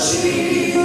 she